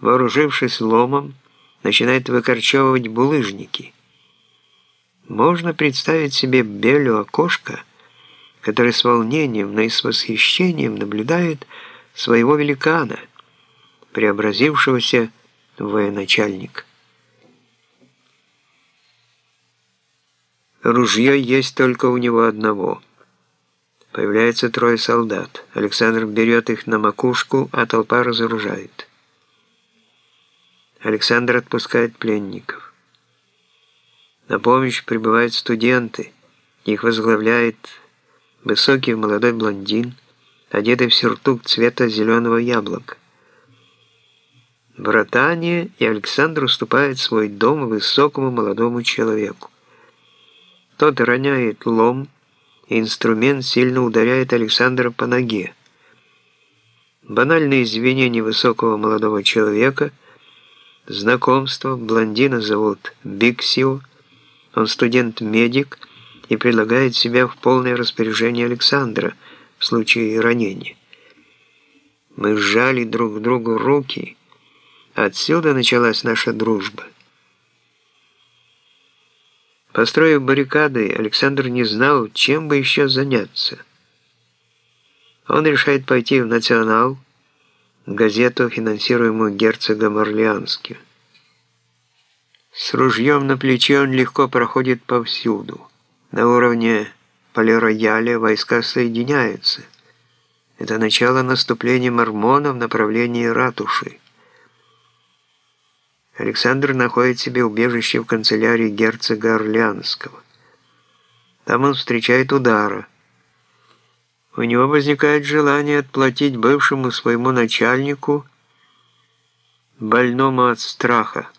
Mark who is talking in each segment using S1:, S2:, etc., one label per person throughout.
S1: вооружившись ломом, начинает выкорчевывать булыжники. Можно представить себе Белю окошко, который с волнением, но и с восхищением наблюдает своего великана, преобразившегося в военачальника. Ружье есть только у него одного. Появляется трое солдат. Александр берет их на макушку, а толпа разоружает. Александр отпускает пленников. На помощь прибывают студенты. Их возглавляет высокий молодой блондин, одетый в сюртук цвета зеленого яблока. Братание и Александр уступает свой дом высокому молодому человеку. Тот роняет лом, и инструмент сильно ударяет Александра по ноге. Банальные извинения высокого молодого человека, знакомство, блондина зовут Биксио, он студент-медик и предлагает себя в полное распоряжение Александра в случае ранения. Мы сжали друг другу руки, отсюда началась наша дружба. Построив баррикады, Александр не знал, чем бы еще заняться. Он решает пойти в «Национал», газету, финансируемую герцогом Орлеанским. С ружьем на плече он легко проходит повсюду. На уровне полирояля войска соединяются. Это начало наступления мормонов в направлении ратуши. Александр находит себе убежище в канцелярии герцога Орлеанского. Там он встречает удара. У него возникает желание отплатить бывшему своему начальнику, больному от страха.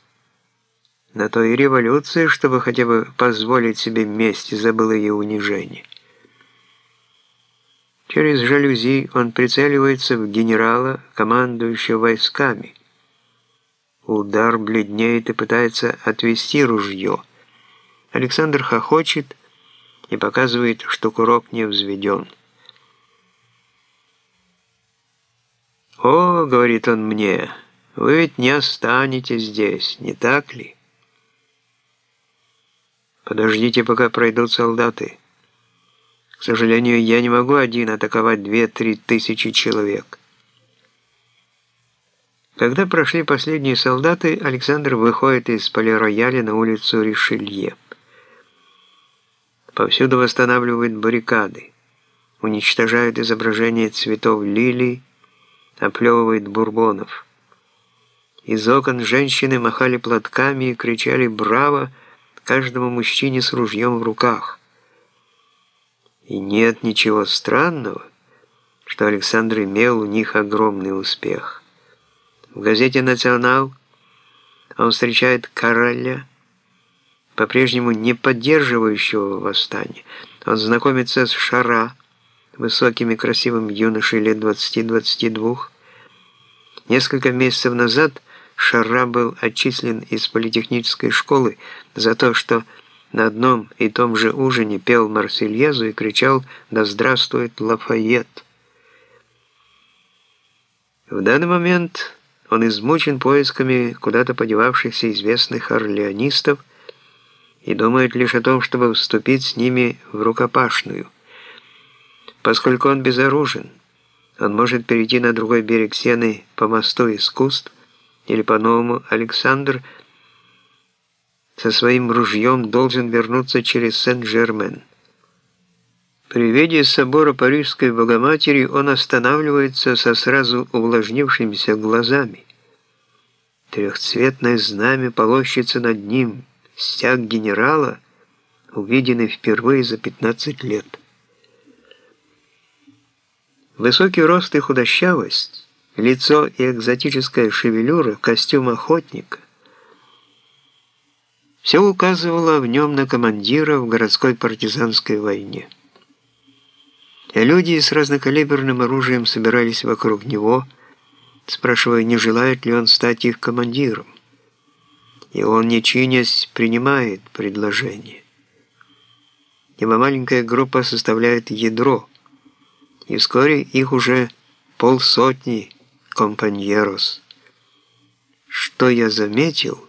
S1: На той революции, чтобы хотя бы позволить себе месть, забыл ее унижение. Через жалюзи он прицеливается в генерала, командующего войсками. Удар бледнеет и пытается отвести ружье. Александр хохочет и показывает, что курок не взведен. «О, — говорит он мне, — вы ведь не останетесь здесь, не так ли?» «Подождите, пока пройдут солдаты. К сожалению, я не могу один атаковать две-три тысячи человек». Когда прошли последние солдаты, Александр выходит из полирояля на улицу Ришелье. Повсюду восстанавливают баррикады, уничтожают изображения цветов лилий, оплевывают бурбонов. Из окон женщины махали платками и кричали «Браво!» каждому мужчине с ружьем в руках. И нет ничего странного, что Александр имел у них огромный успех. В газете «Национал» он встречает короля, по-прежнему не поддерживающего восстание. Он знакомится с Шара, высоким и красивым юношей лет 20-22. Несколько месяцев назад Шара был отчислен из политехнической школы за то, что на одном и том же ужине пел Марсельезу и кричал «Да здравствует Лафайет!». В данный момент он измучен поисками куда-то подевавшихся известных орлеонистов и думает лишь о том, чтобы вступить с ними в рукопашную. Поскольку он безоружен, он может перейти на другой берег Сены по мосту искусств, или по-новому Александр со своим ружьем должен вернуться через Сен-Жермен. При виде собора Парижской Богоматери он останавливается со сразу увлажнившимися глазами. Трехцветное знамя полощется над ним, стяг генерала, увиденный впервые за 15 лет. Высокий рост и худощавость, лицо и экзотическая шевелюра, костюм охотника – все указывало в нем на командира в городской партизанской войне. Люди с разнокалиберным оружием собирались вокруг него, спрашивая, не желает ли он стать их командиром. И он, не чинясь, принимает предложение. Его маленькая группа составляет ядро, и вскоре их уже полсотни компаньерос. что я заметил –